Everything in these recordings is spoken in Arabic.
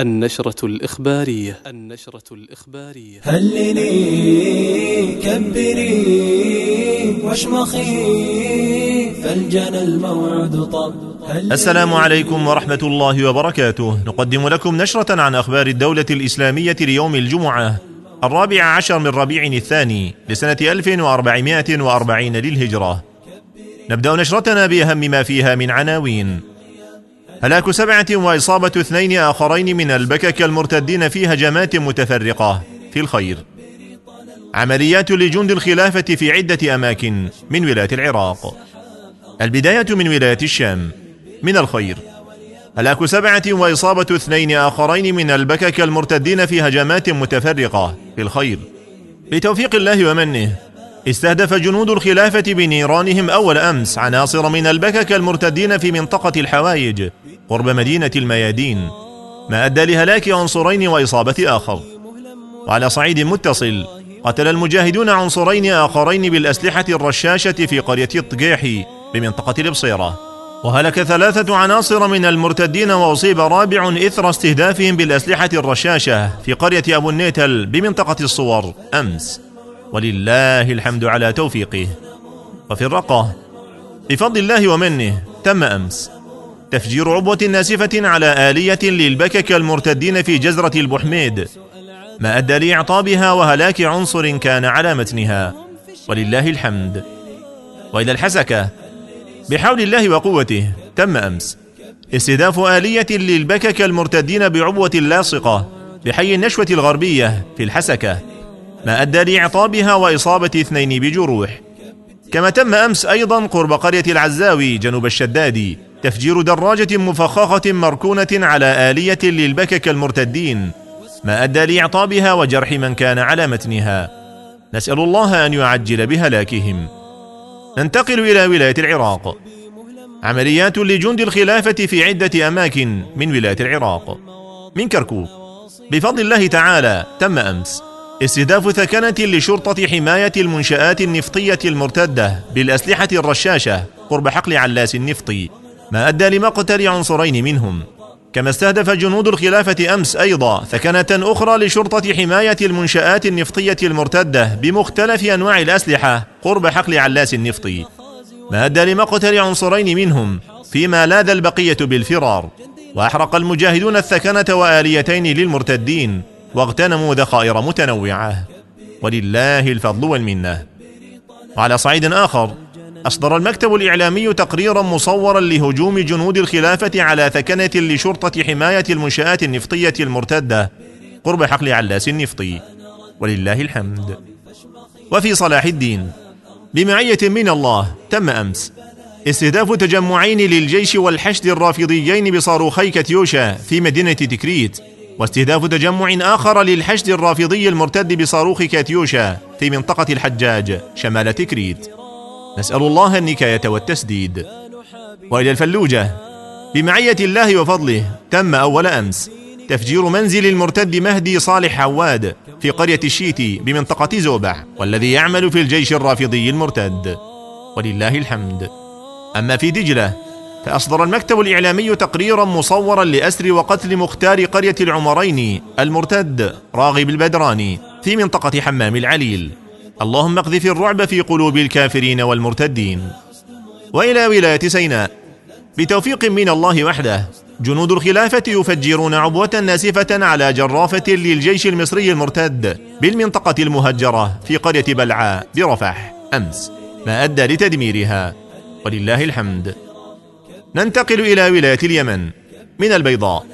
النشرة الإخبارية. النشرة الإخبارية. هللي كبري واشمخي فالجنى الموعد طب. السلام عليكم ورحمة الله وبركاته. نقدم لكم نشرة عن أخبار الدولة الإسلامية ليوم الجمعة الرابع عشر من ربيع الثاني لسنة 1440 للهجرة. نبدأ نشرتنا بأهم ما فيها من عناوين. هلاك سبعة وإصابة اثنين آخرين من البكك المرتدين في هجمات متفرقة في الخير. عمليات لجند الخلافة في عدة أماكن من ولاية العراق. البداية من ولاية الشام من الخير. هلاك سبعة وإصابة اثنين آخرين من البكك المرتدين في هجمات متفرقة في الخير. بتوفيق الله ومنه استهدف جنود الخلافة بنيرانهم أول أمس عناصر من البكك المرتدين في منطقة الحوايج قرب مدينة الميادين ما أدى لهلاك عنصرين وإصابة آخر. وعلى صعيد متصل قتل المجاهدون عنصرين آخرين بالأسلحة الرشاشة في قرية الطقيحي بمنطقة البصيرة وهلك ثلاثة عناصر من المرتدين وأصيب رابع إثر استهدافهم بالأسلحة الرشاشة في قرية أبو النيتل بمنطقة الصور أمس. ولله الحمد على توفيقه. وفي الرقة بفضل الله ومنه تم أمس. تفجير عبوة ناسفة على آلية للبكك المرتدين في جزرة البحميد. ما أدى لإعطابها وهلاك عنصر كان على متنها. ولله الحمد. وإلى الحسكة. بحول الله وقوته تم أمس. استهداف آلية للبكك المرتدين بعبوة لاصقة بحي النشوة الغربية في الحسكة. ما أدى لإعطابها وإصابة اثنين بجروح. كما تم أمس أيضا قرب قرية العزاوي جنوب الشدادي. تفجير دراجة مفخخة مركونة على آلية للبكك المرتدين ما أدى لإعطابها وجرح من كان على متنها. نسأل الله أن يعجل بهلاكهم. ننتقل إلى ولاية العراق. عمليات لجند الخلافة في عدة أماكن من ولاية العراق. من كركوك. بفضل الله تعالى تم أمس استهداف ثكنة لشرطة حماية المنشآت النفطية المرتدة بالأسلحة الرشاشة قرب حقل علاس النفطي. ما أدى لمقتل عنصرين منهم. كما استهدف جنود الخلافة أمس أيضا ثكنة أخرى لشرطة حماية المنشآت النفطية المرتدة بمختلف أنواع الأسلحة قرب حقل علاس النفطي ما أدى لمقتل عنصرين منهم فيما لاذ البقية بالفرار. وأحرق المجاهدون الثكنة وآليتين للمرتدين واغتنموا ذخائر متنوعة. ولله الفضل والمنة. وعلى صعيد آخر أصدر المكتب الإعلامي تقريرا مصورا لهجوم جنود الخلافة على ثكنة لشرطة حماية المنشآت النفطية المرتدة قرب حقل علاس النفطي. ولله الحمد. وفي صلاح الدين بمعية من الله تم أمس استهداف تجمعين للجيش والحشد الرافضيين بصاروخي كاتيوشا في مدينة تكريت واستهداف تجمع آخر للحشد الرافضي المرتد بصاروخ كاتيوشا في منطقة الحجاج شمال تكريت نسأل الله النكاية والتسديد. وإلى الفلوجة. بمعية الله وفضله تم أول أمس تفجير منزل المرتد مهدي صالح عواد في قرية الشيتي بمنطقة زوبع والذي يعمل في الجيش الرافضي المرتد. ولله الحمد. أما في دجلة فأصدر المكتب الإعلامي تقريرا مصورا لأسر وقتل مختار قرية العمرين المرتد راغب البدراني في منطقة حمام العليل. اللهم اقذف الرعب في قلوب الكافرين والمرتدين. وإلى ولاية سيناء. بتوفيق من الله وحده جنود الخلافة يفجرون عبوة ناسفة على جرافة للجيش المصري المرتد بالمنطقة المهجرة في قرية بلعاء برفح. أمس. ما أدى لتدميرها. ولله الحمد. ننتقل إلى ولاية اليمن من البيضاء.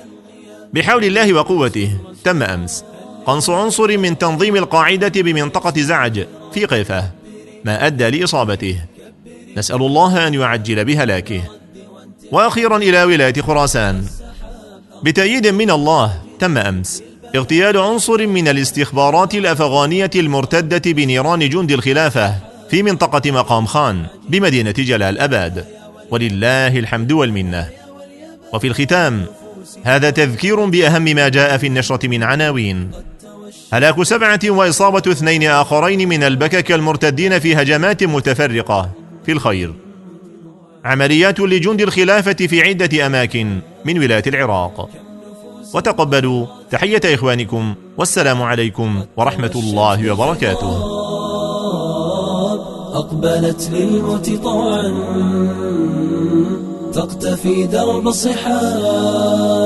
بحول الله وقوته تم أمس. قنص عنصر من تنظيم القاعدة بمنطقة زعج في قيفة ما أدى لإصابته. نسأل الله أن يعجل بهلاكه. وأخيرا إلى ولاية خراسان. بتأييد من الله تم أمس اغتيال عنصر من الاستخبارات الأفغانية المرتدة بنيران جند الخلافة في منطقة مقام خان بمدينة جلال أباد. ولله الحمد والمنة. وفي الختام هذا تذكير بأهم ما جاء في النشرة من عناوين. هلاك سبعة وإصابة اثنين آخرين من البكك المرتدين في هجمات متفرقة. في الخير. عمليات لجند الخلافة في عدة أماكن من ولاية العراق. وتقبلوا. تحية إخوانكم. والسلام عليكم ورحمة الله وبركاته. أقبلت للموت طوعا. تقتفي درب الصحاب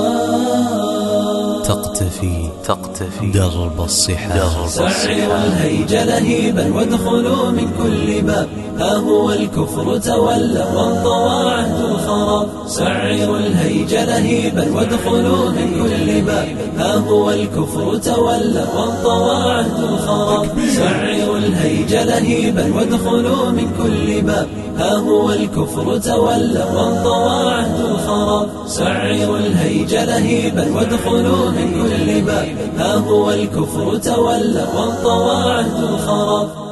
تقتفي. تقتفي. درب الصحاب سعروا الهيج لهيبا وادخلوا من كل باب. ها هو الكفر تولى وانطوى عهد الخراب سعروا الهيج لهيبا وادخلوا من كل باب. ها هو الكفر تولى وانطوى عهد الخراب سعروا الهيج لهيبا وادخلوا من كل باب. ها هو الكفر تولى وانطوى عهد الخراب سعروا الهيج لهيبا وادخلوا من كل باب. ها هو الكفر تولى وانطوى عهد الخراب